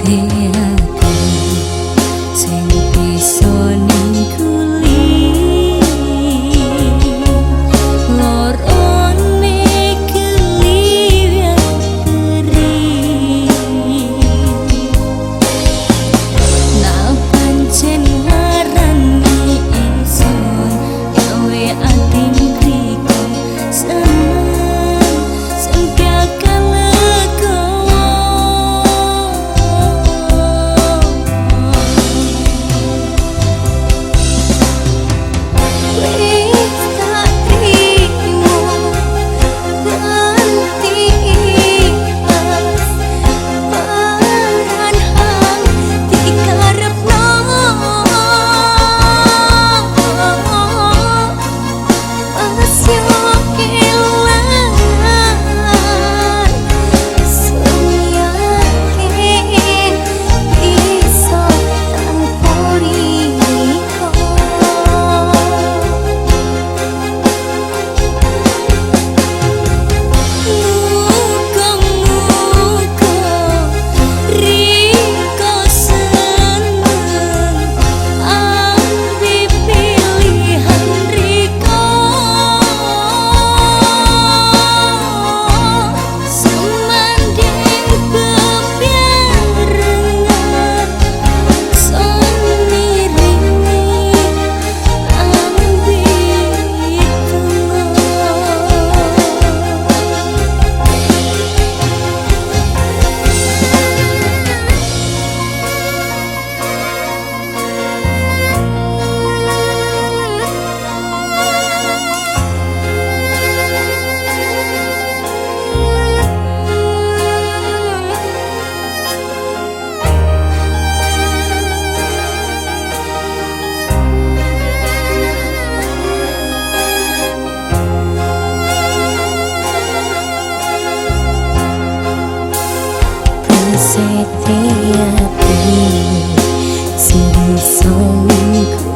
होते हैं setiap ini Sebisa mengkulit